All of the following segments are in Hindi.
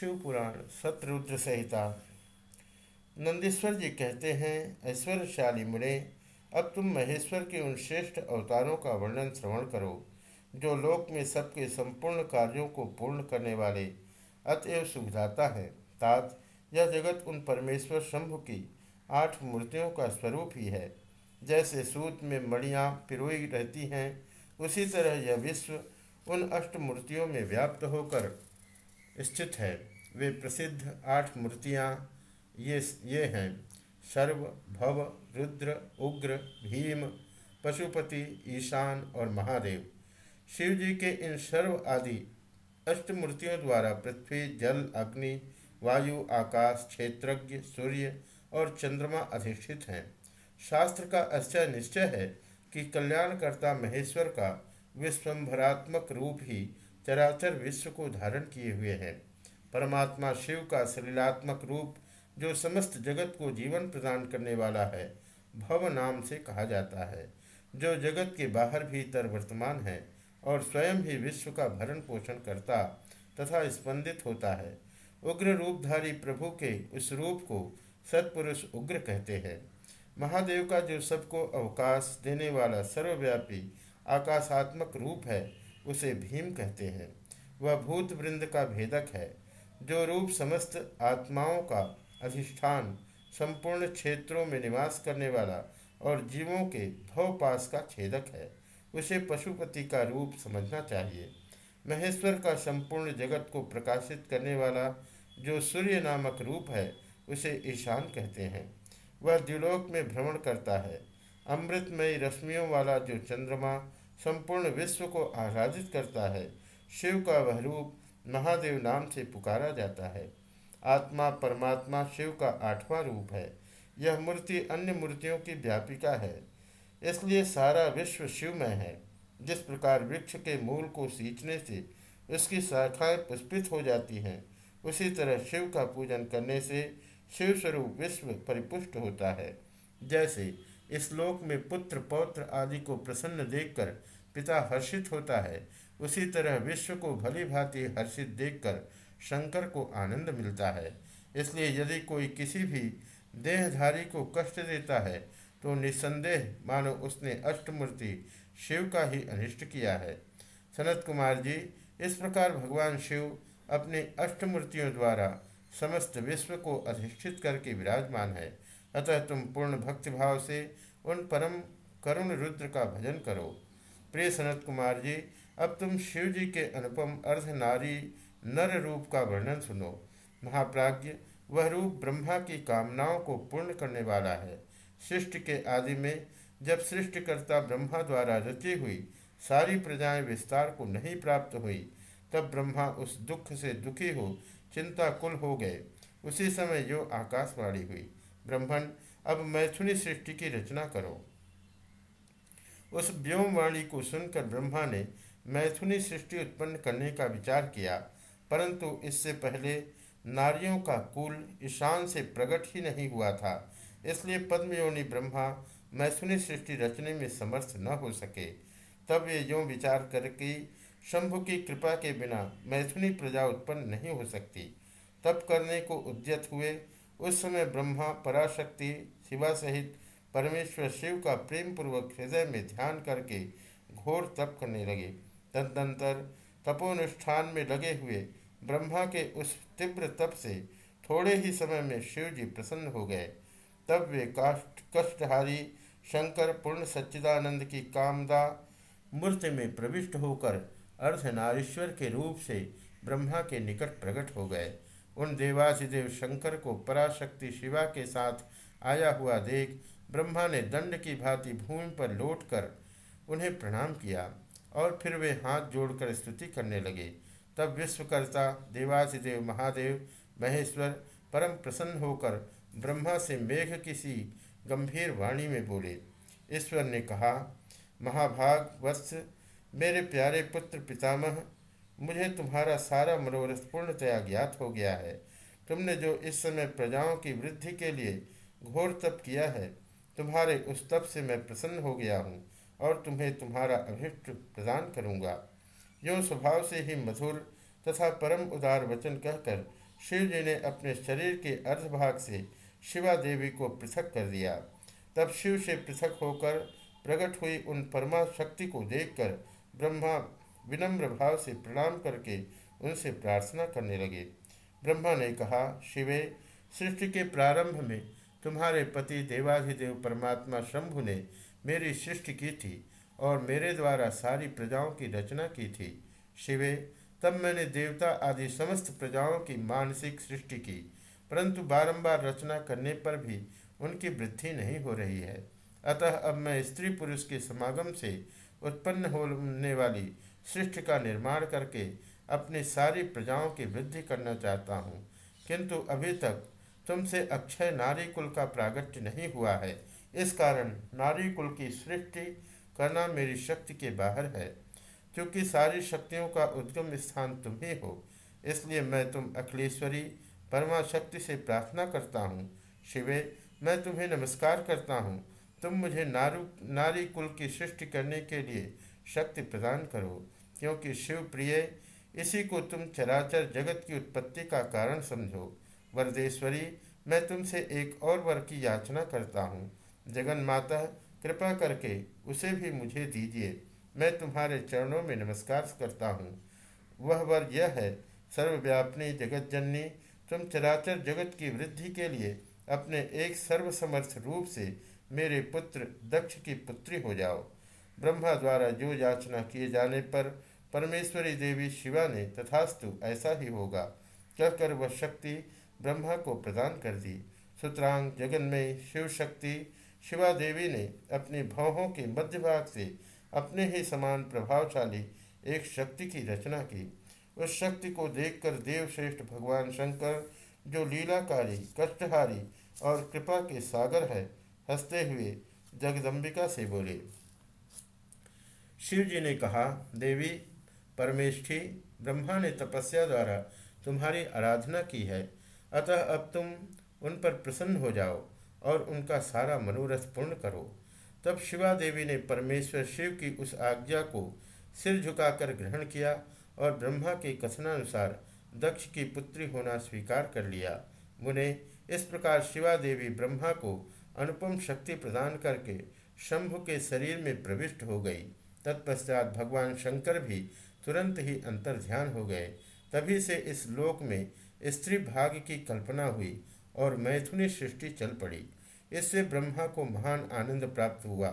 शिव पुराण, सतरुद्र संहिता। नंदीश्वर जी कहते हैं, ऐश्वर्यशाली मुने अब तुम महेश्वर के उन श्रेष्ठ अवतारों का वर्णन श्रवण करो, जो लोक में सबके संपूर्ण कार्यों को पूर्ण करने वाले अतएव सुखदाता है। तात, यह जगत उन परमेश्वर शंभु की आठ मूर्तियों का स्वरूप ही है। जैसे सूत में मणियाँ पिरोई रहती हैं, उसी तरह यह विश्व उन अष्ट मूर्तियों में व्याप्त होकर स्थित है। वे प्रसिद्ध आठ मूर्तियाँ ये ये हैं। सर्व, भव, रुद्र, उग्र, भीम, पशुपति, ईशान और महादेव। शिव जी के इन सर्व आदि अष्टमूर्तियों द्वारा पृथ्वी, जल, अग्नि, वायु, आकाश, क्षेत्रज्ञ, सूर्य और चंद्रमा अधिष्ठित हैं। शास्त्र का अच्छा निश्चय है कि कल्याणकर्ता महेश्वर का विश्वभरात्मक रूप ही चराचर विश्व को धारण किए हुए हैं। परमात्मा शिव का सलीलात्मक रूप जो समस्त जगत को जीवन प्रदान करने वाला है, भव नाम से कहा जाता है। जो जगत के बाहर भीतर वर्तमान है और स्वयं ही विश्व का भरण पोषण करता तथा स्पंदित होता है, उग्र रूपधारी प्रभु के उस रूप को सत्पुरुष उग्र कहते हैं। महादेव का जो सबको अवकाश देने वाला सर्वव्यापी आकाशात्मक रूप है उसे भीम कहते हैं। वह भूत वृंद का भेदक है, जो रूप समस्त आत्माओं का अधिष्ठान, संपूर्ण क्षेत्रों में निवास करने वाला और जीवों के भवपास का छेदक है। उसे पशुपति का रूप समझना चाहिए। महेश्वर का संपूर्ण जगत को प्रकाशित करने वाला जो सूर्य नामक रूप है, उसे ईशान कहते हैं। वह द्विलोक में भ्रमण करता है। अमृतमयी रश्मियों वाला जो चंद्रमा संपूर्ण विश्व को आराधित करता है। शिव का वह रूप महादेव नाम से पुकारा जाता है। आत्मा परमात्मा शिव का आठवां रूप है। यह मूर्ति अन्य मूर्तियों की व्यापिका है। इसलिए सारा विश्व शिवमय है। जिस प्रकार वृक्ष के मूल को सींचने से उसकी शाखाएँ पुष्पित हो जाती हैं, उसी तरह शिव का पूजन करने से शिव स्वरूप विश्व परिपुष्ट होता है। जैसे इस लोक में पुत्र, पौत्र आदि को प्रसन्न देखकर पिता हर्षित होता है। उसी तरह विश्व को भली भांति हर्षित देखकर शंकर को आनंद मिलता है। इसलिए यदि कोई किसी भी देहधारी को कष्ट देता है तो निस्संदेह मानो उसने अष्टमूर्ति शिव का ही अनिष्ट किया है। सनत कुमार जी, इस प्रकार भगवान शिव अपने अष्टमूर्तियों द्वारा समस्त विश्व को अधिष्ठित करके विराजमान है। अतः तुम पूर्ण भक्तिभाव से उन परम करुण रुद्र का भजन करो। प्रिय सनत कुमार जी, अब तुम शिव जी के अनुपम अर्ध नारी नर रूप का वर्णन सुनो। महाप्राज्य वह रूप ब्रह्मा की कामनाओं को पूर्ण करने वाला है। सृष्टि के आदि में जब सृष्टिकर्ता ब्रह्मा द्वारा रची हुई सारी प्रजाएँ विस्तार को नहीं प्राप्त हुई, तब ब्रह्मा उस दुख से दुखी हो चिंता कुल हो गए। उसी समय जो आकाशवाणी हुई। ब्रह्मण अब मैथुनी सृष्टि की रचना करो। उस व्योमवाणी को सुनकर ब्रह्मा ने मैथुनी सृष्टि उत्पन्न करने का विचार किया, परंतु इससे पहले नारियों का कुल ईशान से प्रकट ही नहीं हुआ था, इसलिए पद्मयोनि ब्रह्मा मैथुनी सृष्टि रचने में समर्थ न हो सके। तब ये यों विचार करके शंभु की कृपा के बिना मैथुनी प्रजा उत्पन्न नहीं हो सकती। तप करने को उद्यत हुए उस समय ब्रह्मा पराशक्ति शिवा सहित परमेश्वर शिव का प्रेम पूर्वक हृदय में ध्यान करके घोर तप करने लगे। तदनंतर तपोनुष्ठान में लगे हुए ब्रह्मा के उस तीव्र तप से थोड़े ही समय में शिव जी प्रसन्न हो गए। तब वे काष्ट कष्टहारी शंकर, पूर्ण सच्चिदानंद की कामदा मूर्ति में प्रविष्ट होकर अर्धनारीश्वर के रूप से ब्रह्मा के निकट प्रकट हो गए। उन देवासिदेव शंकर को पराशक्ति शिवा के साथ आया हुआ देख ब्रह्मा ने दंड की भांति भूमि पर लौटकर उन्हें प्रणाम किया और फिर वे हाथ जोड़कर स्तुति करने लगे। तब विश्वकर्ता देवासिदेव महादेव, महेश्वर परम प्रसन्न होकर ब्रह्मा से मेघ किसी गंभीर वाणी में बोले, ईश्वर ने कहा महाभाग वत्स मेरे प्यारे पुत्र पितामह मुझे तुम्हारा सारा मनोरथ पूर्णतया ज्ञात हो गया है। तुमने जो इस समय प्रजाओं की वृद्धि के लिए घोर तप किया है, तुम्हारे उस तप से मैं प्रसन्न हो गया हूँ और तुम्हें तुम्हारा अभिष्ट प्रदान करूँगा। जो स्वभाव से ही मधुर तथा परम उदार वचन कहकर शिव जी ने अपने शरीर के अर्धभाग से शिवा देवी को पृथक कर दिया। तब शिव से पृथक होकर प्रकट हुई उन परमा शक्ति को देखकर ब्रह्मा विनम्र भाव से प्रणाम करके उनसे प्रार्थना करने लगे। ब्रह्मा ने कहा, शिवे, सृष्टि के प्रारंभ में तुम्हारे पति देवाधिदेव परमात्मा शंभु ने मेरी सृष्टि की थी और मेरे द्वारा सारी प्रजाओं की रचना की थी। शिवे, तब मैंने देवता आदि समस्त प्रजाओं की मानसिक सृष्टि की, परंतु बारंबार रचना करने पर भी उनकी वृद्धि नहीं हो रही है। अतः अब मैं स्त्री पुरुष के समागम से उत्पन्न होने वाली सृष्टि का निर्माण करके अपनी सारी प्रजाओं की वृद्धि करना चाहता हूँ। किंतु अभी तक तुमसे अक्षय नारी कुल का प्रागट्य नहीं हुआ है। इस कारण नारी कुल की सृष्टि करना मेरी शक्ति के बाहर है। क्योंकि सारी शक्तियों का उद्गम स्थान तुम ही हो। इसलिए मैं तुम अखिलेश्वरी परमा शक्ति से प्रार्थना करता हूँ। शिवे, मैं तुम्हें नमस्कार करता हूँ। तुम मुझे नारू नारी कुल की सृष्टि करने के लिए शक्ति प्रदान करो। क्योंकि शिव प्रिय, इसी को तुम चराचर जगत की उत्पत्ति का कारण समझो। वरदेश्वरी, मैं तुमसे एक और वर की याचना करता हूँ। जगन माता, कृपा करके उसे भी मुझे दीजिए। मैं तुम्हारे चरणों में नमस्कार करता हूँ। वह वर यह है, सर्वव्यापनी जगत जननी तुम चराचर जगत की वृद्धि के लिए अपने एक सर्वसमर्थ रूप से मेरे पुत्र दक्ष की पुत्री हो जाओ। ब्रह्मा द्वारा जो याचना किए जाने पर परमेश्वरी देवी शिवा ने तथास्तु ऐसा ही होगा। कहकर वह शक्ति ब्रह्मा को प्रदान कर दी। सुतरांग जगन में शिव शक्ति शिवा देवी ने अपनी भवों के मध्य भाग से अपने ही समान प्रभावशाली एक शक्ति की रचना की। उस शक्ति को देखकर देवश्रेष्ठ भगवान शंकर, जो लीलाकारी, कष्टहारी और कृपा के सागर है, हँसते हुए जगदम्बिका से बोले शिव जी ने कहा, देवी, परमेष्ठी, ब्रह्मा ने तपस्या द्वारा तुम्हारी आराधना की है। अतः अब तुम उन पर प्रसन्न हो जाओ और उनका सारा मनोरथ पूर्ण करो। तब शिवा देवी ने परमेश्वर शिव की उस आज्ञा को सिर झुकाकर ग्रहण किया और ब्रह्मा के कथनानुसार दक्ष की पुत्री होना स्वीकार कर लिया। मुने, इस प्रकार शिवा देवी ब्रह्मा को अनुपम शक्ति प्रदान करके शंभु के शरीर में प्रविष्ट हो गई। तत्पश्चात भगवान शंकर भी तुरंत ही अंतर ध्यान हो गए। तभी से इस लोक में स्त्री भाग की कल्पना हुई और मैथुनी सृष्टि चल पड़ी। इससे ब्रह्मा को महान आनंद प्राप्त हुआ।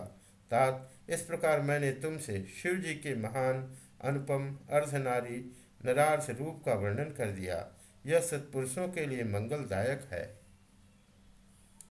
तात, इस प्रकार मैंने तुमसे शिव जी के महान, अनुपम, अर्धनारी नरार्थ रूप का वर्णन कर दिया। यह सत्पुरुषों के लिए मंगलदायक है।